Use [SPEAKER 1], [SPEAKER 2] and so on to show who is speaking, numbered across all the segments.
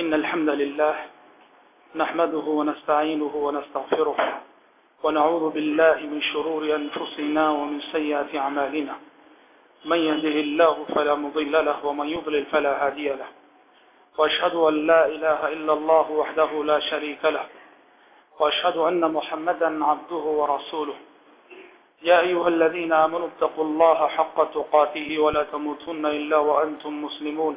[SPEAKER 1] إن الحمد لله نحمده ونستعينه ونستغفره ونعوذ بالله من شرور أنفسنا ومن سيئات عمالنا من يهده الله فلا مضل له ومن يضلل فلا هادي له. وأشهد أن لا إله إلا الله وحده لا شريك له. وأشهد أن محمدا عبده ورسوله. يا أيها الذين آمنوا اتقوا الله حق تقاته ولا تموتن إلا وأنتم مسلمون.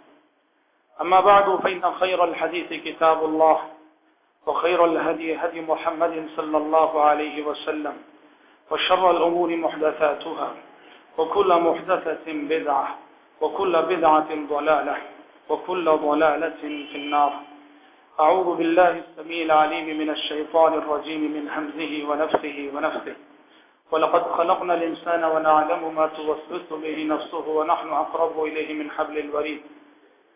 [SPEAKER 1] أما بعد، فإن خير الحديث كتاب الله، وخير الهدي هدي محمد صلى الله عليه وسلم، وشر الأمور محدثاتها، وكل محدثة بدعة، وكل بدعة ضلالة، وكل ضلالة في النار. أعوذ بالله السميع العليم من الشيطان الرجيم من همزه ونفسه ونفسه. ولقد خلقنا الإنسان ونعلم ما توسوس به نفسه ونحن أقرب إليه من حبل الوريد.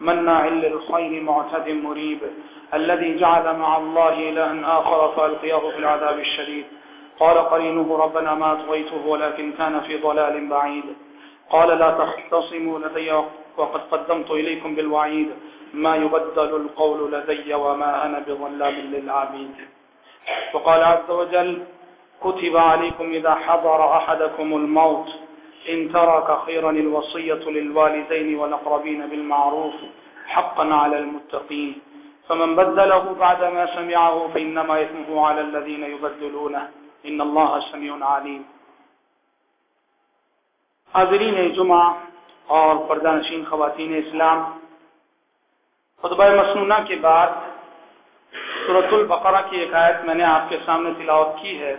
[SPEAKER 1] مناع للخير معتد مريب الذي جعل مع الله إلها آخر فألقياه في العذاب الشديد. قال قرينه ربنا ما أطغيته ولكن كان في ضلال بعيد. قال لا تختصموا لدي وقد قدمت إليكم بالوعيد. ما يبدل القول لدي وما أنا بظلام للعبيد. وقال عز وجل كتب عليكم إذا حضر أحدكم الموت إن ترك خيرا الوصية للوالدين والأقربين بالمعروف حقا على المتقين. فمن بدله بعدما سمعه فإنما يثمه على الذين يبدلونه. إن الله سميع عليم. حاضرین جمعہ اور پردہ نشین خواتین اسلام. خطبہ مسنونہ کے بعد صورت البقرہ کی ایک آیت میں نے آپ کے سامنے تلاوت کی ہے.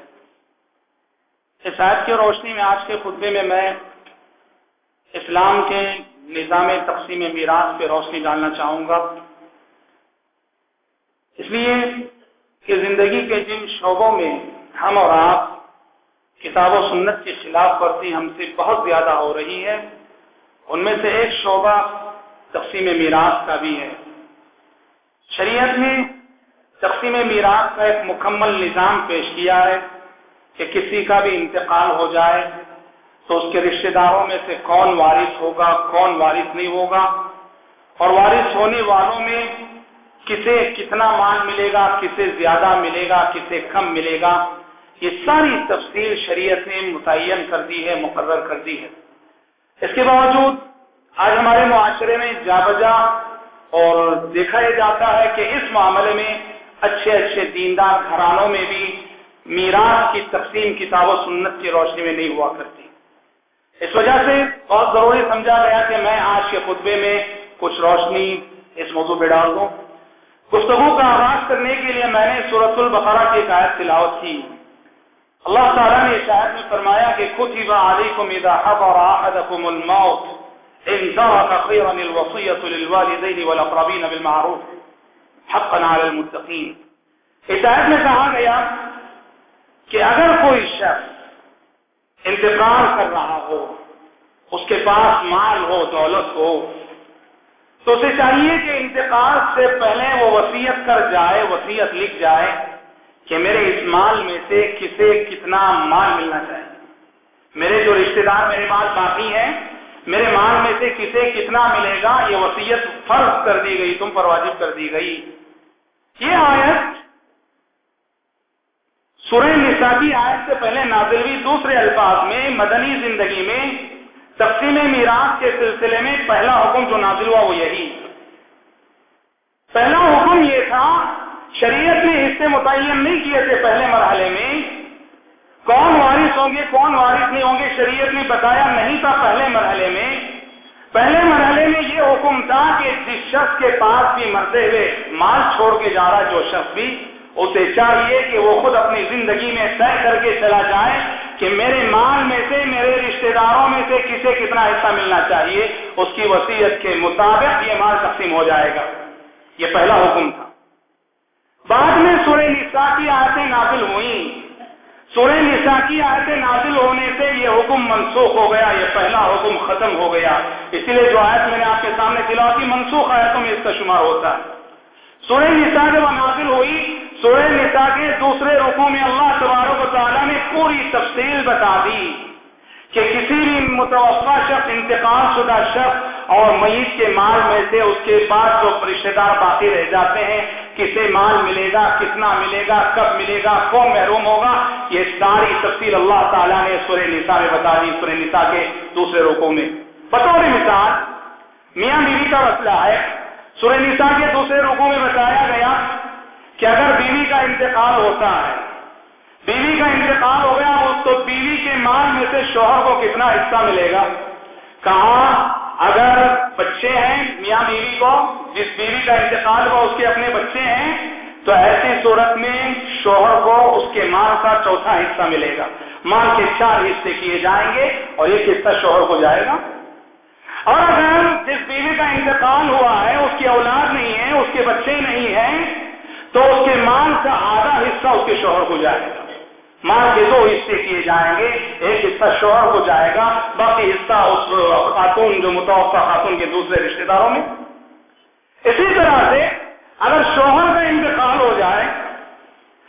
[SPEAKER 1] اس کی روشنی میں آج کے خطبے میں میں اسلام کے نظام تقسیم میراث پہ روشنی ڈالنا چاہوں گا۔ اس لیے کہ زندگی کے جن شعبوں میں ہم اور آپ کتاب و سنت کی خلاف ورزی ہم سے بہت زیادہ ہو رہی ہے، ان میں سے ایک شعبہ تقسیم میراث کا بھی ہے۔ شریعت نے تقسیم میراث کا ایک مکمل نظام پیش کیا ہے۔ کہ کسی کا بھی انتقال ہو جائے تو اس کے رشتہ داروں میں سے کون وارث ہوگا، کون وارث نہیں ہوگا؟ اور وارث ہونے والوں میں کسے کتنا مال ملے گا، کسے زیادہ ملے گا، کسے کم ملے گا؟ یہ ساری تفصیل شریعت نے متعین کر دی ہے، مقرر کر دی ہے۔ اس کے باوجود آج ہمارے معاشرے میں جا بجا اور دیکھا یہ جاتا ہے کہ اس معاملے میں اچھے اچھے دیندار گھرانوں میں بھی میراث کی تقسیم کتاب و سنت کی روشنی میں نہیں ہوا کرتی۔ اس وجہ سے بہت ضروری سمجھا گیا کہ میں آج کے خطبے میں کچھ روشنی اس موضوع پہ ڈال دوں۔ گفتگو کا آغاز کرنے کے لیے میں نے صورت البقرہ کی ایک آیت تلاوت کی۔ اللہ تعالیٰ نے اس آیت میں فرمایا کہ کتب علیکم اذا حضر احدکم الموت ان ترك خيرا الوصية للوالدين والاقربين بالمعروف حقا على المتقين اس آیت میں کہا گیا کہ اگر کوئی شخص انتقال کر رہا ہو، اس کے پاس مال ہو، دولت ہو، تو اسے چاہیے کہ انتقال سے پہلے وہ وسیعت کر جائے وسیعت لکھ جائے کہ میرے اس مال میں سے کسے کتنا مال ملنا چاہیے۔ میرے جو رشتہ دار میرے پاس باقی ہیں، میرے مال میں سے کسے کتنا ملے گا، یہ وسیعت فرض کر دی گئی، تم پر واجب کر دی گئی۔ یہ آیت سورہ نساء کی آیت سے پہلے نازل ہوئی دوسرے الفاظ میں مدنی زندگی میں تقسیم میراث کے سلسلے میں پہلا حکم جو نازل ہوا وہ یہی۔ پہلا حکم یہ تھا،
[SPEAKER 2] شریعت نے حصے متعین نہیں کیے تھے پہلے مرحلے میں۔ کون وارث ہوں گے، کون وارث نہیں ہوں گے، شریعت نے بتایا نہیں تھا پہلے مرحلے میں۔ پہلے مرحلے میں یہ حکم تھا کہ جس شخص کے پاس بھی مرتے ہوئے مال چھوڑ کے جا رہا جو شخص بھی اسے چاہیے کہ وہ خود اپنی زندگی میں طے کر کے چلا جائے کہ میرے مال میں سے، میرے رشتہ داروں میں سے کسے کتنا حصہ ملنا چاہیے، اس کی وسیعت کے مطابق یہ مال تقسیم ہو جائے گا۔ یہ پہلا حکم تھا۔ بعد میں سورہ نساء کی آیتیں نازل ہوئیں۔ سورہ نساء کی آیتیں نازل ہونے سے یہ حکم منسوخ ہو گیا، یہ پہلا حکم ختم ہو گیا۔ اسی لیے جو آیت میں نے آپ کے سامنے دلا کی، منسوخ آیتوں میں اس کا شمار ہوتا ہے۔ سورہ نساء جب نازل ہوئی سورہ نساء کے دوسرے رکو میں اللہ تبارک و تعالیٰ نے پوری تفصیل بتا دی کہ کسی بھی متوقع شخص، انتقال شدہ شخص اور میت کے مال میں سے اس کے بعد جو رشتے دار باقی رہ جاتے ہیں، کسے مال ملے گا، کتنا ملے گا، کب ملے گا، کون محروم ہوگا، یہ ساری تفصیل اللہ تعالیٰ نے سورہ نساء میں بتا دی، سورہ نساء کے دوسرے رکو میں۔ بطور مثال، میاں بیوی کا مسئلہ ہے۔ سورہ نساء کے دوسرے رکو میں بتایا گیا کہ اگر بیوی کا انتقال ہوتا ہے، بیوی کا انتقال ہو گیا تو بیوی کے مال میں سے شوہر کو کتنا حصہ ملے گا؟ کہا اگر بچے ہیں میاں بیوی کو، جس بیوی کا انتقال ہوا، اس کے اپنے بچے ہیں، تو ایسی صورت میں شوہر کو اس کے مال کا چوتھا حصہ ملے گا۔ مال کے چار حصے کیے جائیں گے اور ایک حصہ شوہر کو جائے گا۔ اور اگر جس بیوی کا انتقال ہوا ہے، اس کی اولاد نہیں ہے، اس کے بچے نہیں ہیں تو اس کے مال کا آدھا حصہ اس کے شوہر کو جائے گا۔ مال کے دو حصے کیے جائیں گے، ایک حصہ شوہر کو جائے گا، باقی حصہ اس خاتون جو متوقع خاتون کے دوسرے رشتے داروں میں۔ اسی طرح سے اگر شوہر کا انتقال ہو جائے،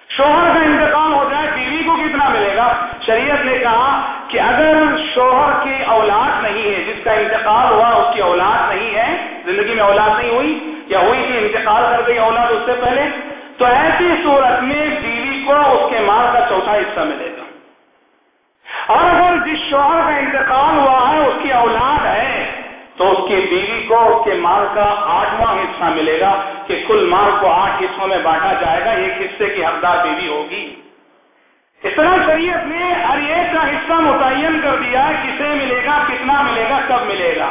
[SPEAKER 2] شوہر کا انتقال ہو جائے، بیوی کو کتنا ملے گا؟ شریعت نے کہا کہ اگر شوہر کی اولاد نہیں ہے، جس کا انتقال ہوا اس کی اولاد نہیں ہے، زندگی میں اولاد نہیں ہوئی، یا ہوئی تھی انتقال کر گئی اولاد اس سے پہلے تو ایسی صورت میں بیوی کو اس کے مال کا چوتھا حصہ ملے گا۔ اور اگر جس شوہر کا انتقال ہوا ہے، اس کی اولاد ہے، تو اس کی بیوی کو اس کے مال کا آٹھواں حصہ ملے گا کہ کل مال کو آٹھ حصوں میں بانٹا جائے گا، ایک حصے کی حقدار بیوی ہوگی۔ اس طرح شریعت نے ہر ایک کا حصہ متعین کر دیا، کسے ملے گا، کتنا ملے گا کب ملے گا۔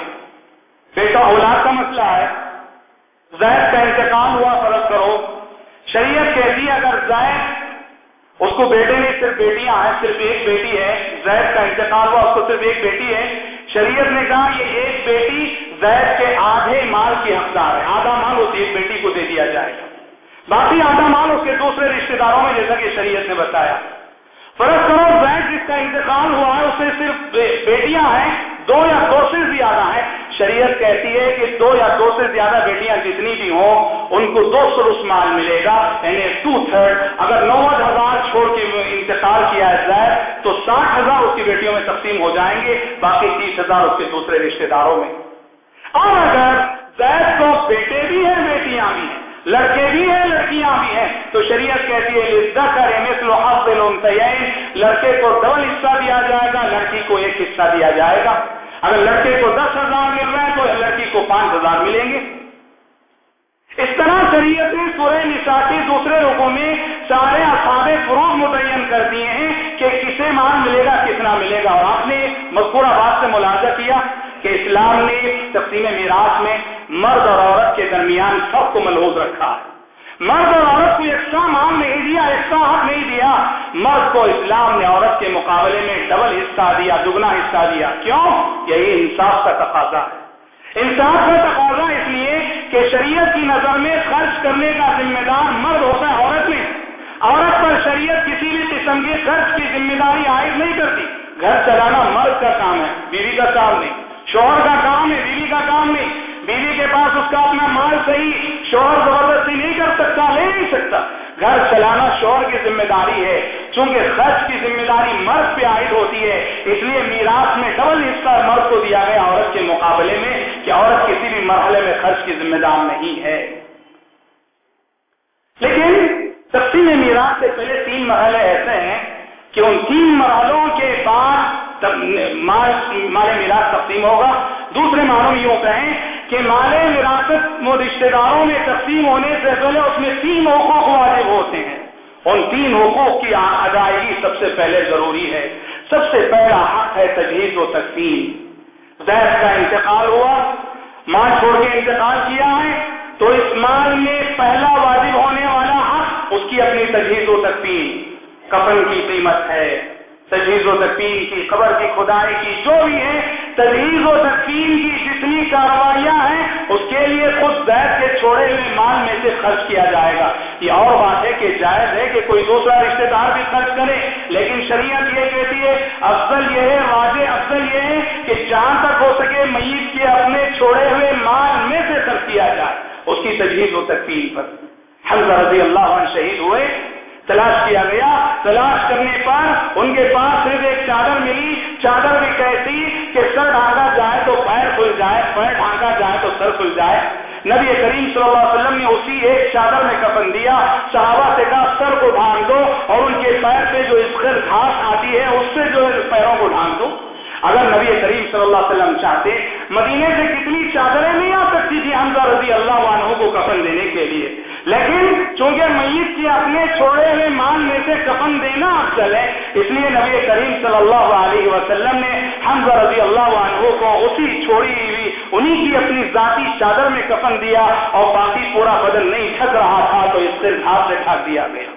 [SPEAKER 2] بیٹا اولاد کا مسئلہ ہے۔ زید کا انتقال ہوا، فرض کرو۔ شریعت کہتی ہے اگر زید، اس کو بیٹے نہیں صرف بیٹیاں ہیں، صرف ایک بیٹی ہے، زید کا انتقال ہوا، اس کو صرف ایک بیٹی ہے، شریعت نے کہا یہ ایک بیٹی زید کے آدھے مال کی حقدار ہے۔ آدھا مال اس ایک بیٹی کو دے دیا جائے گا۔ باقی آدھا مال اس کے دوسرے رشتے داروں میں، جیسا کہ شریعت نے بتایا۔ فرض کرو زید جس کا انتقال ہوا ہے، اسے صرف بیٹیاں ہیں، دو یا دو سے زیادہ ہیں شریعت کہتی ہے کہ دو یا دو سے زیادہ بیٹیاں جتنی بھی ہوں، ان کو دو سروس مال ملے گا یعنی ٹو تھرڈ اگر نوے ہزار چھوڑ کے انتقال کیا جائے، تو ساٹھ ہزار اس کی بیٹیوں میں تقسیم ہو جائیں گے، باقی تیس ہزار اس کے دوسرے رشتے داروں میں۔ اور اگر زید کو بیٹے بھی ہیں، بیٹیاں بھی ہیں، لڑکے بھی ہیں، لڑکیاں بھی ہیں، تو شریعت کہتی ہے لڑکے کو ڈبل حصہ دیا جائے گا، لڑکی کو ایک حصہ دیا جائے گا۔ اگر لڑکے کو دس ہزار مل رہا ہے تو لڑکی کو پانچ ہزار ملیں گے۔ اس طرح شریعت نے سورہ نساء کے دوسرے روپوں میں سارے اصحاب فروغ متعین کر دیے ہیں کہ کسے مال ملے گا، کتنا ملے گا۔ اور آپ نے مذکورہ بات سے ملاحظہ کیا کہ اسلام نے تقسیم میراث میں مرد اور عورت کے درمیان سب کو ملحوظ رکھا۔ ہے مرد اور عورت کو یکساں مان نہیں دیا یکساں حق نہیں دیا۔ مرد کو اسلام نے عورت کے مقابلے میں ڈبل حصہ دیا، دگنا حصہ دیا۔ کیوں؟ یہی انصاف کا تقاضا ہے۔ انصاف کا تقاضا اس لیے کہ شریعت کی نظر میں خرچ کرنے کا ذمہ دار مرد ہوتا ہے عورت میں۔ عورت پر شریعت کسی بھی قسم کے خرچ کی ذمہ داری عائد نہیں کرتی۔ گھر چلانا مرد کا کام ہے، بیوی کا کام نہیں۔ شوہر کا کام ہے، بیوی کا کام نہیں۔ بیوی کے پاس اس کا اپنا مال صحیح شوہر زبردستی نہیں کر سکتا، لے نہیں سکتا۔ گھر چلانا شوہر کی ذمہ داری ہے، چونکہ خرچ کی ذمہ داری مرد پہ عائد ہوتی ہے۔ اس لیے میراث میں ڈبل حصہ مرد کو دیا گیا عورت کے مقابلے میں کہ عورت کسی بھی مرحلے میں خرچ کی ذمہ دار نہیں ہے۔ لیکن تقسیم میراث سے پہلے تین مرحلے ایسے ہیں کہ ان تین مرحلوں کے بعد مال میراث تقسیم ہوگا۔ دوسرے معنوں میں یوں کہیں کہ مال وراثت و رشتے داروں میں تقسیم ہونے سے پہلے اس میں تین حقوق واجب ہوتے ہیں۔ ان تین حقوق کی ادائیگی سب سے پہلے ضروری ہے۔ سب سے پہلا حق ہے تجہیز و تقسیم۔ زید کا انتقال ہوا۔ مال چھوڑ کے انتقال کیا ہے۔ تو اس مال میں پہلا واجب ہونے والا حق، اس کی اپنی تجہیز و تقسیم۔ کفن کی قیمت ہے۔ تجہیز و تقسیم کی، قبر کی، خدائی کی، جو بھی ہے تجہیز و تقسیم کی جتنی کاروائیاں ہیں، اس کے لیے خود زید کے چھوڑے ہوئے مال میں سے خرچ کیا جائے گا۔ یہ اور بات ہے کہ جائز ہے کہ کوئی دوسرا رشتے دار بھی خرچ کرے، لیکن شریعت یہ کہتی ہے، افضل یہ ہے، واضح افضل یہ ہے کہ جہاں تک ہو سکے میت کے اپنے چھوڑے ہوئے مال میں سے خرچ کیا جائے، اس کی تجہیز و تقسیم پر۔ حمزہ رضی اللہ عنہ شہید ہوئے۔ تلاش کیا گیا۔ تلاش کرنے پر ان کے پاس صرف ایک چادر ملی۔ چادر بھی کہتی کہ سر ڈھانکا جائے تو پیر کھل جائے، پیر ڈھانکا جائے تو سر کھل جائے۔ نبی کریم صلی اللہ علیہ وسلم نے اسی ایک چادر میں کفن دیا۔ صحابہ سے کہا، سر کو ڈھانک دو اور ان کے پیر پہ جو اس گھاس آتی ہے، اس سے جو ہے پیروں کو ڈھانک دو۔ اگر نبی کریم صلی اللہ علیہ وسلم چاہتے، مدینے سے کتنی چادریں نہیں آ سکتی تھی جی حمزہ رضی اللہ عنہ کو کفن دینے کے لیے؟ لیکن چونکہ میت کے اپنے چھوڑے ہوئے مال میں سے کفن دینا افضل ہے، اس لیے نبی کریم صلی اللہ علیہ وسلم نے حمزہ رضی اللہ عنہ کو اسی چھوڑی ہوئی، انہی کی اپنی ذاتی چادر میں کفن دیا اور باقی پورا بدن نہیں ٹھک رہا تھا، تو اس سے ہاتھ سے ٹھک دیا گیا۔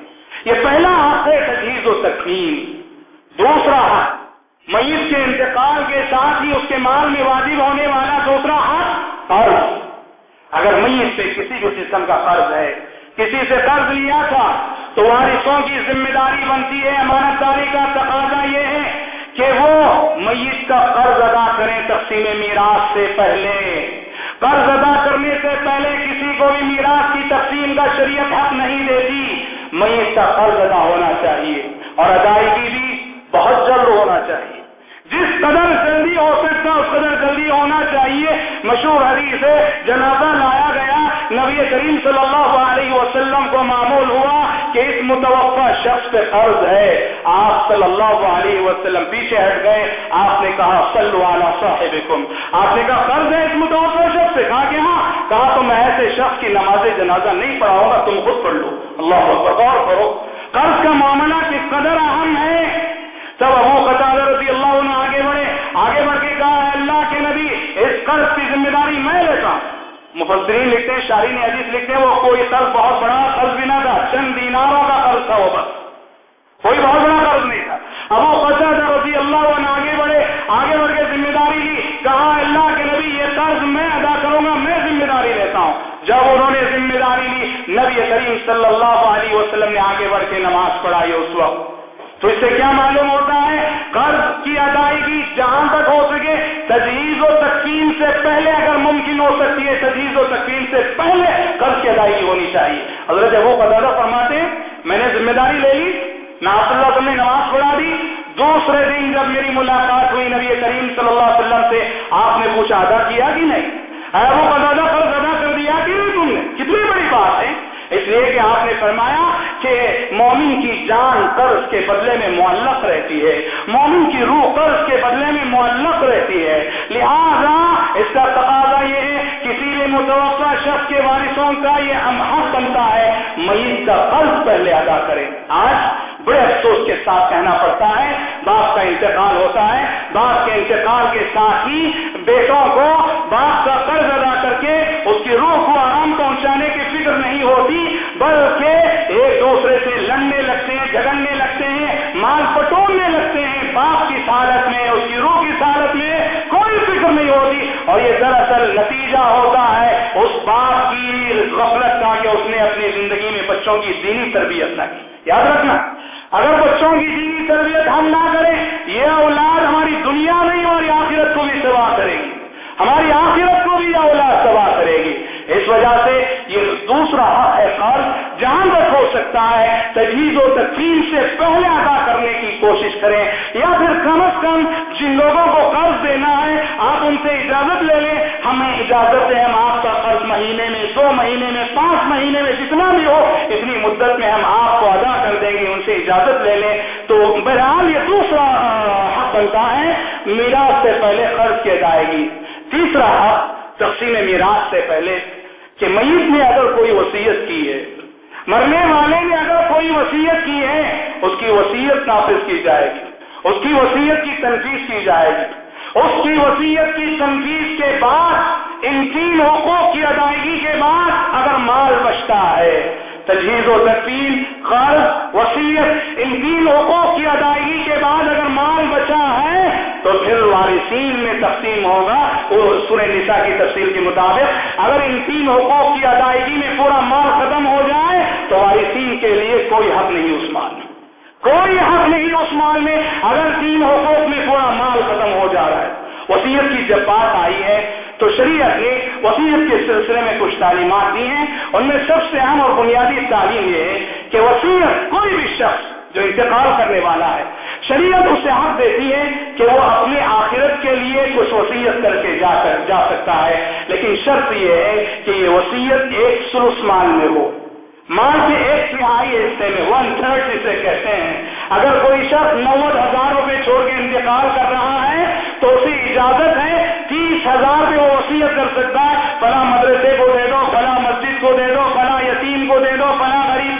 [SPEAKER 2] یہ پہلا حق ہے تجیز و تقسیم دوسرا حق، میت کے انتقال کے ساتھ ہی اس کے مال میں واجب ہونے والا دوسرا حق قرض اگر میت سے کسی بھی قسم کا قرض ہے، کسی سے قرض لیا تھا، تو وارثوں کی ذمہ داری بنتی ہے، امانت داری کا تقاضا یہ ہے کہ وہ میت کا قرض ادا کریں تقسیم میراث سے پہلے۔ قرض ادا کرنے سے پہلے کسی کو بھی میراث کی تقسیم کا شریعت حق نہیں دیتی، میت کا قرض ادا ہونا چاہیے اور ادائیگی بھی بہت جلد ہونا چاہیے۔ جس قدر جلدی ہو سکتا اس قدر جلدی ہونا چاہیے، مشہور حدیث ہے، جنازہ لایا گیا، نبی کریم صلی اللہ علیہ وسلم کو معمول ہوا کہ اس متوقع شخص پہ قرض ہے۔ آپ صلی اللہ علیہ وسلم پیچھے ہٹ گئے، آپ نے کہا صلو علی صاحبکم۔ آپ نے کہا قرض ہے اس متوقع شخص سے کہا کہ ہاں کہا تو میں ایسے شخص کی نماز جنازہ نہیں پڑھاؤں گا، تم خود پڑھ لو۔ اللہ غور کرو۔ قرض کا معاملہ کس قدر اہم ہے؟ تب ابو قطع رضی اللہ عنہ آگے بڑھے۔ آگے بڑھ کے کہا ہے اللہ کے نبی، اس قرض کی ذمہ داری میں لیتا ہوں۔ مفسرین لکھتے ہیں شاہی نے عزیز لکھتے ہیں، وہ کوئی قرض بہت بڑا قرض بھی نہ تھا، چند دیناروں کا قرض تھا وہ بس۔ کوئی بہت بڑا قرض نہیں تھا۔ ابو قطع رضی اللہ عنہ آگے بڑھے، آگے بڑھ کے ذمہ داری لی۔ کہا اللہ کے نبی، یہ قرض میں ادا کروں گا، میں ذمہ داری لیتا ہوں۔ جب انہوں نے ذمہ داری لی، نبی کریم صلی اللہ علیہ وسلم نے آگے بڑھ کے نماز پڑھائی اس وقت تو اس سے کیا معلوم ہوتا ہے؟ قرض کی ادائیگی جہاں تک ہو سکے، تجہیز و تقسیم سے پہلے اگر ممکن ہو سکتی ہے، تجہیز و تقسیم سے پہلے قرض کی ادائیگی ہونی چاہیے۔ حضرت وہ قدر فرماتے ہیں، میں نے ذمہ داری لے لی میں آپ اللہ وسلم نے نماز پڑھا دی۔ دوسرے دن جب میری ملاقات ہوئی نبی کریم صلی اللہ علیہ وسلم سے، آپ نے پوچھا ادا کیا کہ نہیں؟ وہ قدر قرض ادا کر دیا کہ نہیں تم نے؟ کتنی بڑی بات ہے۔ اس لیے کہ آپ نے فرمایا کہ مومن کی جان قرض کے بدلے میں معلق رہتی ہے۔ مومن کی روح قرض کے بدلے میں معلق رہتی ہے۔ لہذا اس کا تقاضا یہ ہے کسی بھی متوقع شخص کے وارثوں کا یہ حق بنتا ہے۔ میت کا قرض پہلے ادا کرے۔ آج بڑے افسوس کے ساتھ کہنا پڑتا ہے۔ باپ کا انتقال ہوتا ہے۔ باپ کے انتقال کے ساتھ ہی بیٹوں کو باپ کا قرض ادا کر کے اس کی روح کو بلکہ ایک دوسرے سے لڑنے لگتے ہیں جگڑنے لگتے ہیں، مال پٹولنے لگتے ہیں۔ باپ کی سالت میں، اس کی روح کی سالت میں کوئی فکر نہیں ہوتی۔ اور یہ دراصل نتیجہ ہوتا ہے اس باپ کی غفلت کا کہ اس نے اپنی زندگی میں بچوں کی دینی تربیت نہ کی۔ یاد رکھنا، اگر بچوں کی دینی تربیت ہم نہ کریں، یہ اولاد ہماری دنیا میں ہماری آخرت کو بھی سوا کرے گی۔ ہماری آخرت کو بھی یہ اولاد ہے، تجویز و تقسیم سے پہلے ادا کرنے کی کوشش کریں۔ یا پھر کم از کم جن لوگوں کو قرض دینا ہے، آپ ان سے اجازت لے لیں۔ ہمیں اجازت ہے، ہم آپ کا قرض مہینے میں، دو مہینے میں، پانچ مہینے میں جتنا بھی ہو، اتنی مدت میں ہم آپ کو ادا کر دیں گے، ان سے اجازت لے لیں۔ تو بہرحال یہ دوسرا حق بنتا ہے، میراث سے پہلے قرض کی ادائیگی۔ تیسرا حق تقسیم میراث سے پہلے کہ میت نے اگر کوئی وصیت کی ہے مرنے والے نے اگر کوئی وصیت کی ہے، اس کی وصیت نافذ کی جائے گی۔ اس کی وصیت کی تنفیذ کی جائے گی۔ اس کی وصیت کی تنفیذ کے بعد ان تین حقوق کی ادائیگی کے بعد اگر مال بچتا ہے، تجہیز و تقسیم قرض وسیعت ان تین حقوق کی ادائیگی کے بعد اگر مال بچا ہے تو پھر وارثین میں تقسیم ہوگا، وہ سورہ نساء کی تفصیل کے مطابق۔ اگر ان تین حقوق کی ادائیگی میں پورا مال ختم ہو جائے، تو وارثین کے لیے کوئی حق نہیں اس مال میں۔ کوئی حق نہیں اس مال میں۔ اگر تین حقوق میں پورا مال ختم ہو جا رہا ہے۔ وسیعت کی جب بات آئی ہے، تو شریعت نے وسیعت کے سلسلے میں کچھ تعلیمات دی ہیں۔ ان میں سب سے اہم اور بنیادی تعلیم یہ ہے کہ وسیعت کوئی بھی شخص جو انتقال کرنے والا ہے شریعت اسے حق دیتی ہے کہ وہ اپنی آخرت کے لیے کچھ وسیعت کر کے جا کر جا سکتا ہے۔ لیکن شرط یہ ہے کہ یہ وسیعت ایک سلس مال میں ہو۔ مال کے ایک تہائی حصے میں ون تھرڈ جسے کہتے ہیں۔ اگر کوئی شخص نوے ہزار روپے چھوڑ کے انتقال کر رہا ہے تو اسے اجازت ہے تیس ہزار میں وہ وسیعت کر سکتا ہے۔ فلاں مدرسے کو دے دو، فلاں مسجد کو دے دو، فلاں یتیم کو دے دو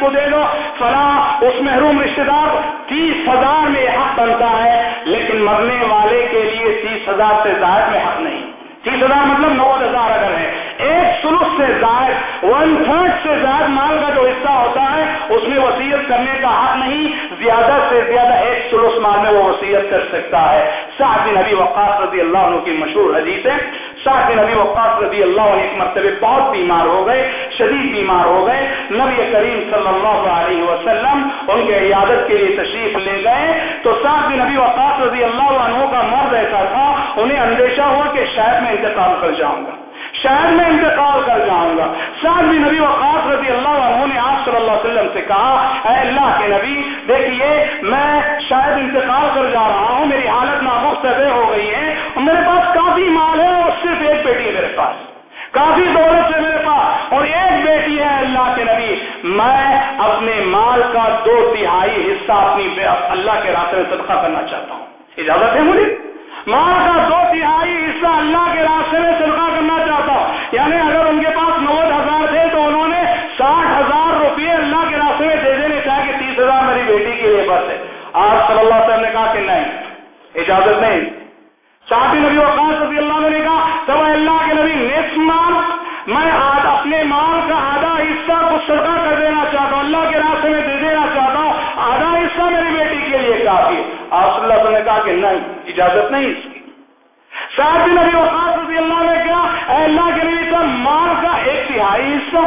[SPEAKER 2] کو دے دو، فلاں اس محروم رشتے دار تیس ہزار میں حق بنتا ہے، لیکن مرنے والے کے لیے تیس ہزار سے زائد میں حق نہیں۔ تیس ہزار مطلب نو ہزار اگر ہے۔ ایک سلوک سے زائد ون تھرڈ سے زائد مال کا جو حصہ ہوتا ہے، اس میں وسیعت کرنے کا حق نہیں، زیادہ سے زیادہ ایک سلوس مال میں وہ وسیعت کر سکتا ہے۔ سعد بن نبی وقاص رضی اللہ عنہ کی مشہور حدیث ہے سعد بن نبی وقاص رضی اللہ عنہ ایک مرتبہ بہت بیمار ہو گئے، شدید بیمار ہو گئے۔ نبی کریم صلی اللہ علیہ وسلم ان کے عیادت کے لیے تشریف لے گئے۔ تو سعد بن نبی وقاص رضی اللہ عنہ کا مرض ایسا تھا، انہیں اندیشہ ہوا کہ شاید میں انتقال کر جاؤں گا۔ شاید میں انتقال کر جاؤں گا۔ سعد بن نبی وقاص رضی اللہ عنہ نے آپ صلی اللہ علیہ وسلم سے کہا، اے اللہ کے نبی، دیکھیے، میں شاید انتقال کر جا رہا ہوں، میری حالت نامختب ہو گئی ہے میرے پاس کافی مال ہے اور صرف ایک بیٹی ہے میرے پاس۔ کافی دولت ہے میرے پاس۔ اور ایک بیٹی ہے اللہ کے نبی۔ میں اپنے مال کا دو تہائی حصہ اپنی اللہ کے راستے میں صدقہ کرنا چاہتا ہوں۔ اجازت ہے مجھے؟ مال کا دو تہائی حصہ اللہ کے راستے میں صدقہ کرنا چاہتا ہوں۔ یعنی اگر ان کے پاس نو ہزار تھے تو انہوں نے ساٹھ ہزار روپئے اللہ کے راستے میں دے دینے چاہے کہ تیس ہزار میری بیٹی کے لیے بس ہے۔ آج صلی اللہ علیہ وسلم نے کہا کہ نہیں، اجازت نہیں۔ شاہی نبی وقاص رضی اللہ نے کہا تب اللہ کے نبی نیکس مال میں اپنے مال کا آدھا حصہ کو صدقہ کر دینا چاہتا ہوں، اللہ کے راستے میں دے دینا چاہتا ہوں، آدھا حصہ میری بیٹی کے لیے کافی آپ صلی اللہ نے کہا کہ نہیں، اجازت نہیں اس کی۔ ساتھ نبی وقاص رضی اللہ نے کہا، اے اللہ کے نبی کا مال کا ایک تہائی حصہ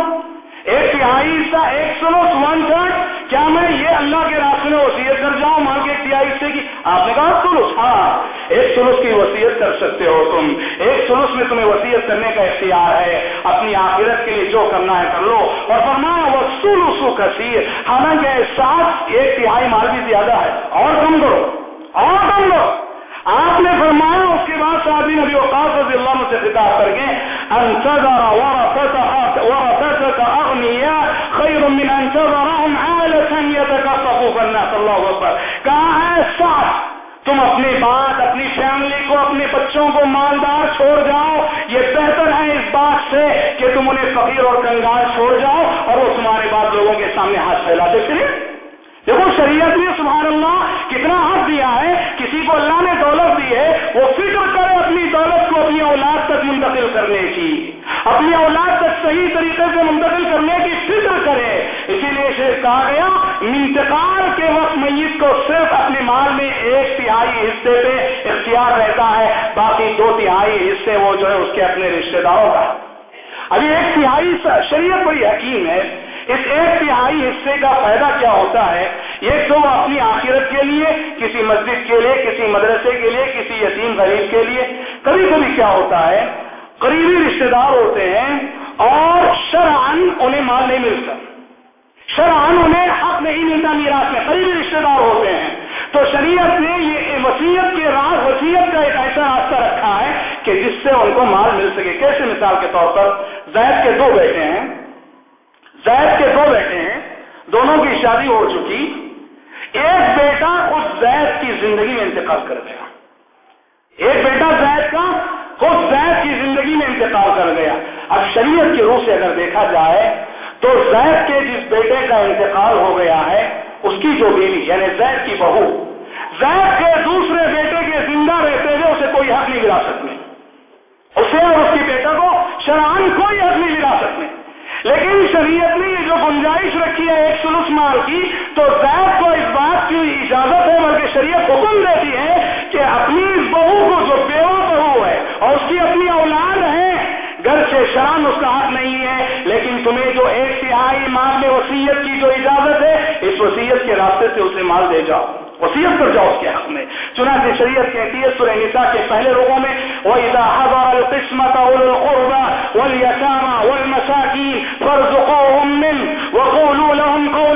[SPEAKER 2] ایک تہائی حصہ ایک سلو ون تھرڈ کیا میں یہ اللہ کے راستے میں وسیعت کر جاؤں؟ مال کے تہائی حصے کی، آپ نے کہا سلوس ہاں ایک سلوس کی وسیعت کر سکتے ہو تم۔ ایک سلوس میں تمہیں وسیعت کرنے کا اختیار ہے۔ اپنی آخرت کے لیے جو کرنا ہے کر لو۔ اور فرمایا وہ سلوسو کثیر۔ حالانکہ ساتھ ایک تہائی مال بھی زیادہ ہے۔ اور کم کرو، اور کم کرو۔ آپ نے فرمایا، اس کے بعد شادی نبی وقاص رضی اللہ عنہ سے خطاب کر کے، انتظر ورثتك اغنياء خير من انتظرهم عالة يتكففوا الناس. الله اکبر کہا ہے ساتھ تم اپنی بات، اپنی فیملی کو، اپنے بچوں کو مالدار چھوڑ جاؤ۔ یہ بہتر ہے اس بات سے کہ تم انہیں فقیر اور کنگال چھوڑ جاؤ اور وہ تمہارے بعد لوگوں کے سامنے ہاتھ پھیلاتے پھرے دیکھو، شریعت نے سبحان اللہ کتنا حق دیا ہے۔ کسی کو اللہ نے دولت دی ہے، وہ فکر کرے اپنی دولت کو اپنی اولاد تک منتقل کرنے کی۔ اپنی اولاد تک صحیح طریقے سے منتقل کرنے کی فکر کرے۔ اسی لیے اسے کہا گیا، انتقال کے وقت میت کو صرف اپنے مال میں ایک تہائی حصے پہ اختیار رہتا ہے، باقی دو تہائی حصے وہ جو ہے اس کے اپنے رشتے داروں کا۔ ابھی ایک تہائی شریعت بڑی حکیم ہے۔ اس ایک تہائی حصے کا فائدہ کیا ہوتا ہے؟ ایک تو اپنی آخرت کے لیے، کسی مسجد کے لیے، کسی مدرسے کے لیے، کسی یتیم غریب کے لیے۔ کبھی کبھی کیا ہوتا ہے؟ قریبی رشتے دار ہوتے ہیں اور شرعن انہیں مال نہیں ملتا۔ شرعن انہیں حق نہیں ملتا میراث میں، قریبی رشتے دار ہوتے ہیں۔ تو شریعت نے یہ وسیعت کے راز وسیعت کا ایک ایسا راستہ رکھا ہے کہ جس سے ان کو مال مل سکے۔ کیسے؟ مثال کے طور پر زید کے دو بیٹے ہیں۔ زید کے دو بیٹے ہیں۔ دونوں کی شادی ہو چکی۔ ایک بیٹا اس زید کی زندگی میں انتقال کر گیا۔ ایک بیٹا زید کا خود انتقال کر گیا۔ اب شریعت کی روح سے اگر دیکھا جائے تو زید کے جس بیٹے کا انتقال ہو گیا ہے، اس کی جو بیوی یعنی زید کی بہو، زید کے دوسرے بیٹے کے زندہ رہتے ہوئے اسے کوئی حق نہیں وراثت میں اسے اور اس کی بیٹا کو شران کوئی حق نہیں وراثت میں لیکن شریعت نے یہ جو گنجائش رکھی ہے، ایک سلس مال کی، تو زید کو اس بات کی اجازت ہے، بلکہ شریعت حکم دیتی ہے کہ اپنی اس بہو کو جو بیوہ بہو ہے اور اس کی اپنی اولاد ہے گھر سے شران اس کا حق نہیں ہے، لیکن تمہیں جو ایک تہائی مال میں وسیعت کی جو اجازت ہے، اس وسیعت کے راستے سے اسے مال دے جاؤ۔ وسیعت پر جاؤ اس کے حق میں۔ چنانچہ شریعت کہتی ہے، سورہ نساء کے پہلے روگوں میں، وَإِذَا حَضَرَ الْقِسْمَةَ أُولُو الْقُرْبَى وَالْيَتَامَى وَالْمَسَاكِينَ فَارْزُقُوهُم مِّنْهُ وَقُولُوا لَهُمْ قَوْلًا